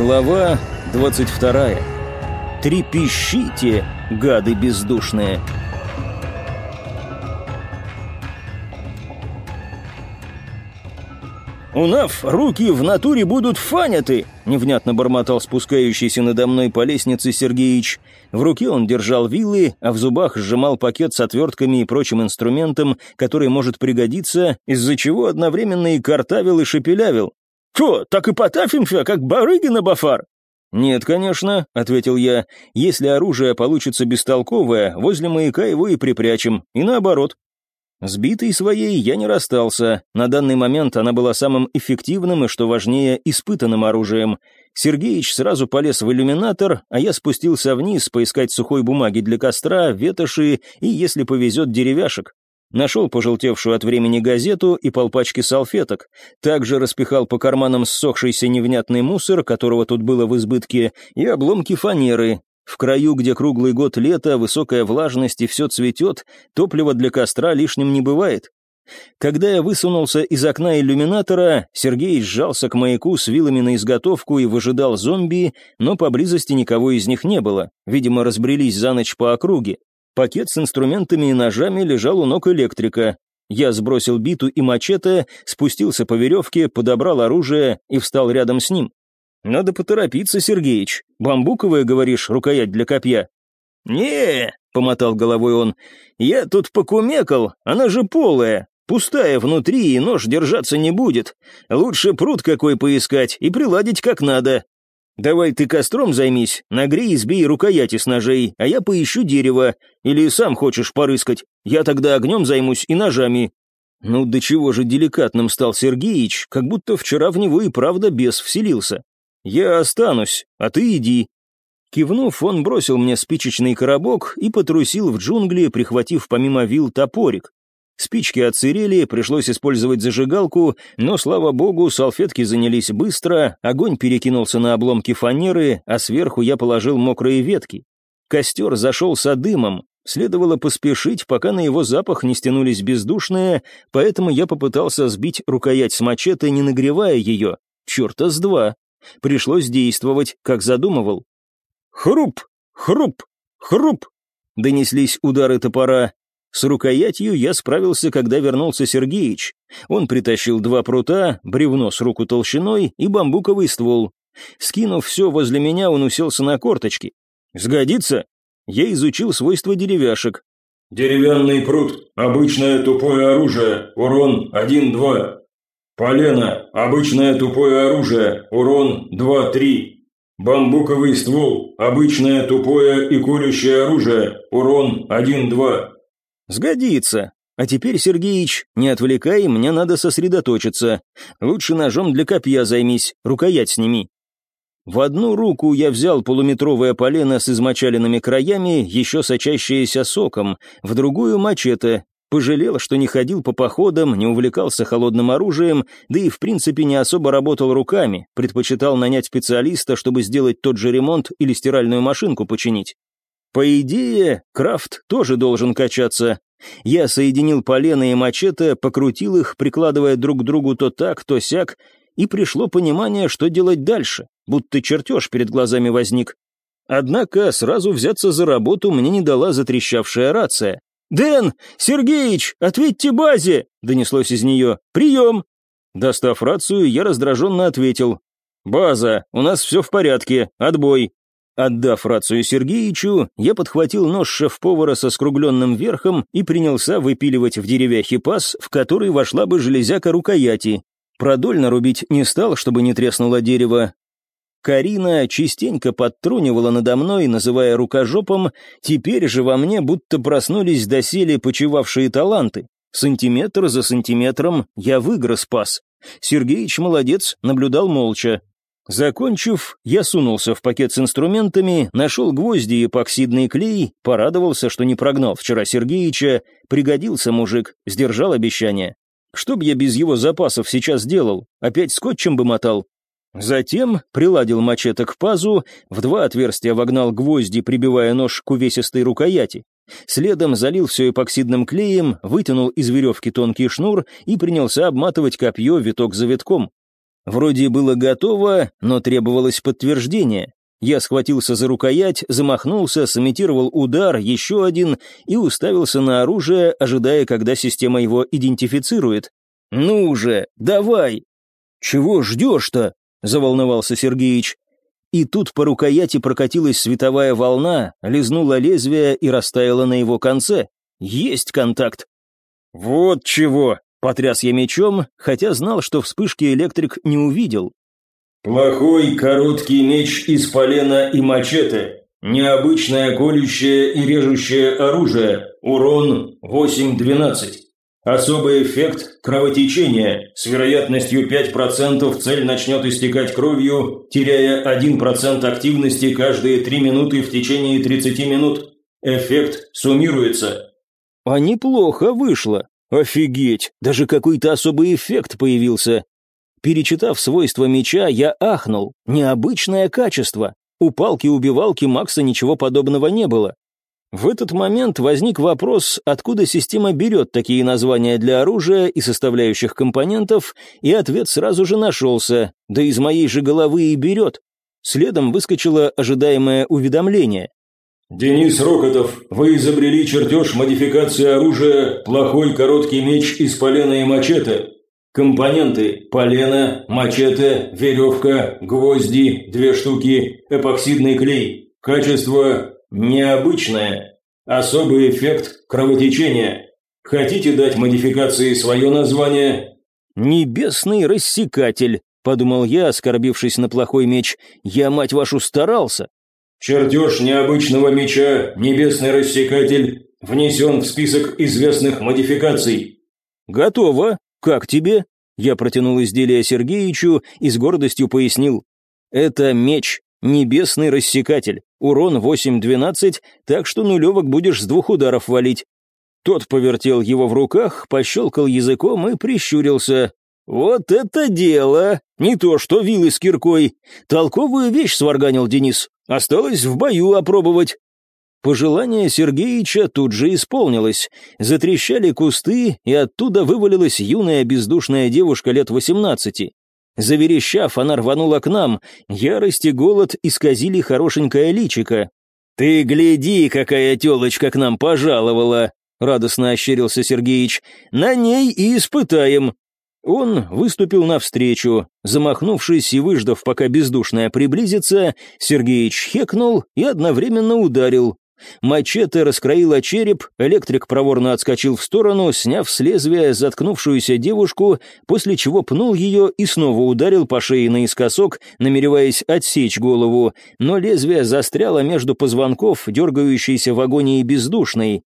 Глава 22. Трепещите, гады бездушные. «Унав, руки в натуре будут фаняты!» — невнятно бормотал спускающийся надо мной по лестнице Сергеич. В руке он держал вилы, а в зубах сжимал пакет с отвертками и прочим инструментом, который может пригодиться, из-за чего одновременно и картавил, и шепелявил. «Что, так и потафимся, как барыги на бафар?» «Нет, конечно», — ответил я. «Если оружие получится бестолковое, возле маяка его и припрячем, и наоборот». Сбитой своей я не расстался. На данный момент она была самым эффективным и, что важнее, испытанным оружием. Сергеич сразу полез в иллюминатор, а я спустился вниз поискать сухой бумаги для костра, ветоши и, если повезет, деревяшек. Нашел пожелтевшую от времени газету и полпачки салфеток. Также распихал по карманам ссохшийся невнятный мусор, которого тут было в избытке, и обломки фанеры. В краю, где круглый год лето, высокая влажность и все цветет, топлива для костра лишним не бывает. Когда я высунулся из окна иллюминатора, Сергей сжался к маяку с вилами на изготовку и выжидал зомби, но поблизости никого из них не было. Видимо, разбрелись за ночь по округе. Пакет с инструментами и ножами лежал у ног электрика. Я сбросил биту и мачете, спустился по веревке, подобрал оружие и встал рядом с ним. «Надо поторопиться, Сергеич. Бамбуковая, говоришь, рукоять для копья?» «Не», — помотал головой он, — «я тут покумекал, она же полая, пустая внутри, и нож держаться не будет. Лучше пруд какой поискать и приладить как надо. «Давай ты костром займись, нагрей и сбей рукояти с ножей, а я поищу дерево. Или сам хочешь порыскать? Я тогда огнем займусь и ножами». Ну, до чего же деликатным стал Сергеич, как будто вчера в него и правда бес вселился. «Я останусь, а ты иди». Кивнув, он бросил мне спичечный коробок и потрусил в джунгли, прихватив помимо вил топорик. Спички отсырели, пришлось использовать зажигалку, но, слава богу, салфетки занялись быстро, огонь перекинулся на обломки фанеры, а сверху я положил мокрые ветки. Костер зашелся дымом, следовало поспешить, пока на его запах не стянулись бездушные, поэтому я попытался сбить рукоять с мачете, не нагревая ее. Черта с два. Пришлось действовать, как задумывал. Хруп, хруп, хруп. Донеслись удары топора. С рукоятью я справился, когда вернулся Сергеич. Он притащил два прута, бревно с руку толщиной и бамбуковый ствол. Скинув все возле меня, он уселся на корточки. «Сгодится?» Я изучил свойства деревяшек. «Деревянный прут, обычное тупое оружие, урон 1-2. Полено, обычное тупое оружие, урон 2-3. Бамбуковый ствол, обычное тупое и колющее оружие, урон 1-2. «Сгодится. А теперь, Сергеич, не отвлекай, мне надо сосредоточиться. Лучше ножом для копья займись, рукоять сними». В одну руку я взял полуметровое полено с измочаленными краями, еще сочащееся соком, в другую — мачете. Пожалел, что не ходил по походам, не увлекался холодным оружием, да и в принципе не особо работал руками, предпочитал нанять специалиста, чтобы сделать тот же ремонт или стиральную машинку починить. По идее, крафт тоже должен качаться. Я соединил полено и мачете, покрутил их, прикладывая друг к другу то так, то сяк, и пришло понимание, что делать дальше, будто чертеж перед глазами возник. Однако сразу взяться за работу мне не дала затрещавшая рация. «Дэн! Сергеич! Ответьте базе!» — донеслось из нее. «Прием!» Достав рацию, я раздраженно ответил. «База, у нас все в порядке, отбой». Отдав рацию Сергеичу, я подхватил нож шеф-повара со скругленным верхом и принялся выпиливать в деревяхе паз, в который вошла бы железяка рукояти. Продольно рубить не стал, чтобы не треснуло дерево. Карина частенько подтрунивала надо мной, называя рукожопом, теперь же во мне будто проснулись доселе почивавшие таланты. Сантиметр за сантиметром я выгрыз паз. Сергеич молодец, наблюдал молча. Закончив, я сунулся в пакет с инструментами, нашел гвозди и эпоксидный клей, порадовался, что не прогнал вчера Сергеича, пригодился мужик, сдержал обещание. Что б я без его запасов сейчас делал? Опять скотчем бы мотал? Затем приладил мачете к пазу, в два отверстия вогнал гвозди, прибивая нож к увесистой рукояти. Следом залил все эпоксидным клеем, вытянул из веревки тонкий шнур и принялся обматывать копье виток за витком. Вроде было готово, но требовалось подтверждение. Я схватился за рукоять, замахнулся, сымитировал удар, еще один, и уставился на оружие, ожидая, когда система его идентифицирует. «Ну уже, давай!» «Чего ждешь-то?» — заволновался Сергеич. И тут по рукояти прокатилась световая волна, лизнула лезвие и растаяла на его конце. Есть контакт. «Вот чего!» — потряс я мечом, хотя знал, что вспышки электрик не увидел. «Плохой короткий меч из полена и мачете. Необычное колющее и режущее оружие. Урон 8-12. Особый эффект – кровотечение. С вероятностью 5% цель начнет истекать кровью, теряя 1% активности каждые 3 минуты в течение 30 минут. Эффект суммируется. А неплохо вышло. Офигеть, даже какой-то особый эффект появился. Перечитав свойства меча, я ахнул. Необычное качество. У палки-убивалки Макса ничего подобного не было. В этот момент возник вопрос, откуда система берет такие названия для оружия и составляющих компонентов, и ответ сразу же нашелся, да из моей же головы и берет. Следом выскочило ожидаемое уведомление. «Денис Рокотов, вы изобрели чертеж модификации оружия «Плохой короткий меч из полена и мачете». Компоненты – полено, мачете, веревка, гвозди, две штуки, эпоксидный клей. Качество Необычное. Особый эффект кровотечения. Хотите дать модификации свое название? Небесный рассекатель, подумал я, оскорбившись на плохой меч. Я, мать вашу, старался. Чертеж необычного меча, небесный рассекатель, внесен в список известных модификаций. Готово. Как тебе? Я протянул изделие Сергеичу и с гордостью пояснил. Это меч, Небесный рассекатель. Урон 8-12, так что нулевок будешь с двух ударов валить. Тот повертел его в руках, пощелкал языком и прищурился. «Вот это дело! Не то что вилы с киркой. Толковую вещь сварганил Денис. Осталось в бою опробовать». Пожелание Сергеича тут же исполнилось. Затрещали кусты, и оттуда вывалилась юная бездушная девушка лет восемнадцати. Заверещав, она рванула к нам. Ярость и голод исказили хорошенькое личико. «Ты гляди, какая телочка к нам пожаловала!» — радостно ощерился Сергеич. «На ней и испытаем!» Он выступил навстречу. Замахнувшись и выждав, пока бездушная приблизится, Сергеич хекнул и одновременно ударил. Мачете раскроила череп, электрик проворно отскочил в сторону, сняв с лезвия заткнувшуюся девушку, после чего пнул ее и снова ударил по шее наискосок, намереваясь отсечь голову, но лезвие застряло между позвонков, дергающейся в агонии бездушной.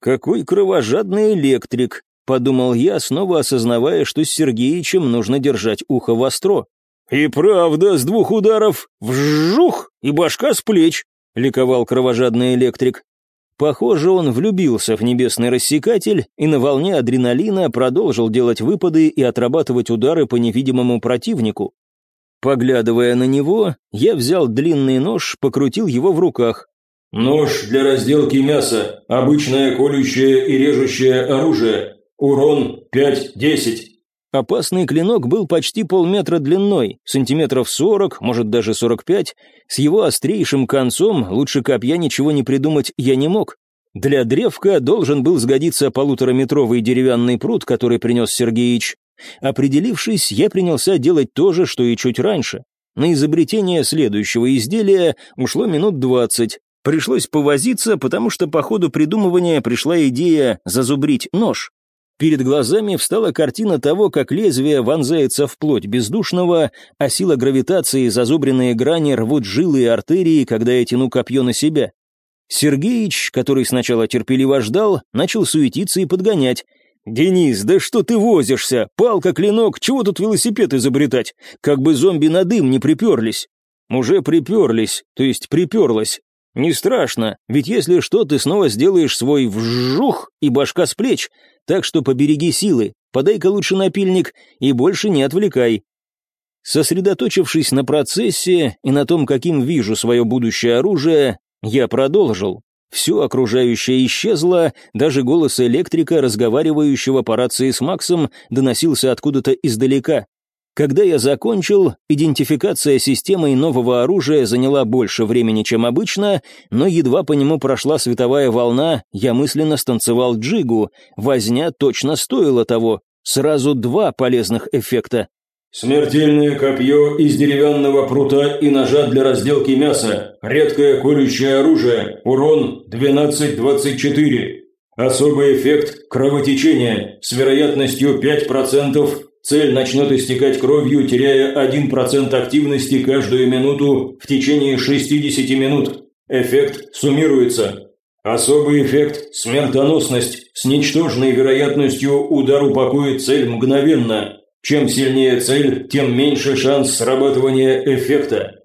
«Какой кровожадный электрик!» — подумал я, снова осознавая, что с Сергеичем нужно держать ухо востро. «И правда, с двух ударов вжух, и башка с плеч!» — ликовал кровожадный электрик. Похоже, он влюбился в небесный рассекатель и на волне адреналина продолжил делать выпады и отрабатывать удары по невидимому противнику. Поглядывая на него, я взял длинный нож, покрутил его в руках. «Нож для разделки мяса. Обычное колющее и режущее оружие. Урон 5-10. Опасный клинок был почти полметра длиной, сантиметров сорок, может даже сорок пять. С его острейшим концом лучше копья ничего не придумать я не мог. Для древка должен был сгодиться полутораметровый деревянный пруд, который принес Сергеич. Определившись, я принялся делать то же, что и чуть раньше. На изобретение следующего изделия ушло минут двадцать. Пришлось повозиться, потому что по ходу придумывания пришла идея зазубрить нож. Перед глазами встала картина того, как лезвие вонзается в плоть бездушного, а сила гравитации зазубренные грани рвут жилы и артерии, когда я тяну копье на себя. Сергеич, который сначала терпеливо ждал, начал суетиться и подгонять. «Денис, да что ты возишься? Палка, клинок, чего тут велосипед изобретать? Как бы зомби на дым не приперлись». «Уже приперлись, то есть приперлась. Не страшно, ведь если что, ты снова сделаешь свой вжух и башка с плеч, так что побереги силы, подай-ка лучше напильник и больше не отвлекай. Сосредоточившись на процессе и на том, каким вижу свое будущее оружие, я продолжил. Все окружающее исчезло, даже голос электрика, разговаривающего по рации с Максом, доносился откуда-то издалека. Когда я закончил, идентификация системой нового оружия заняла больше времени, чем обычно, но едва по нему прошла световая волна, я мысленно станцевал джигу. Возня точно стоила того. Сразу два полезных эффекта. Смертельное копье из деревянного прута и ножа для разделки мяса. Редкое колющее оружие. Урон 12-24. Особый эффект кровотечения с вероятностью 5% Цель начнет истекать кровью, теряя 1% активности каждую минуту в течение 60 минут. Эффект суммируется. Особый эффект – смертоносность. С ничтожной вероятностью удар упакует цель мгновенно. Чем сильнее цель, тем меньше шанс срабатывания эффекта.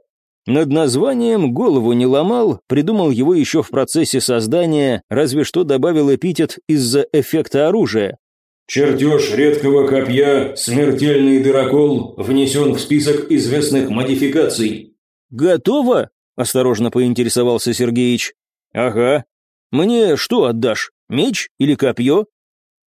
Над названием голову не ломал, придумал его еще в процессе создания, разве что добавил эпитет из-за эффекта оружия. Чертеж редкого копья «Смертельный дырокол» внесен в список известных модификаций. «Готово?» – осторожно поинтересовался Сергеич. «Ага. Мне что отдашь, меч или копье?»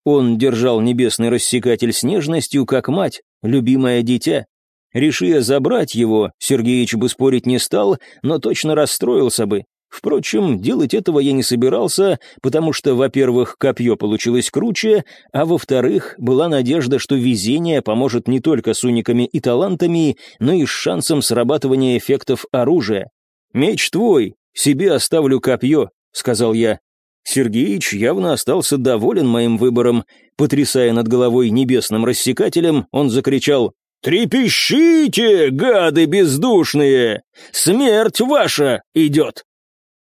Он держал небесный рассекатель с нежностью, как мать, любимое дитя. Решив забрать его, Сергеич бы спорить не стал, но точно расстроился бы. Впрочем, делать этого я не собирался, потому что, во-первых, копье получилось круче, а во-вторых, была надежда, что везение поможет не только с униками и талантами, но и с шансом срабатывания эффектов оружия. «Меч твой, себе оставлю копье», — сказал я. Сергеич явно остался доволен моим выбором. Потрясая над головой небесным рассекателем, он закричал «Трепещите, гады бездушные! Смерть ваша идет!»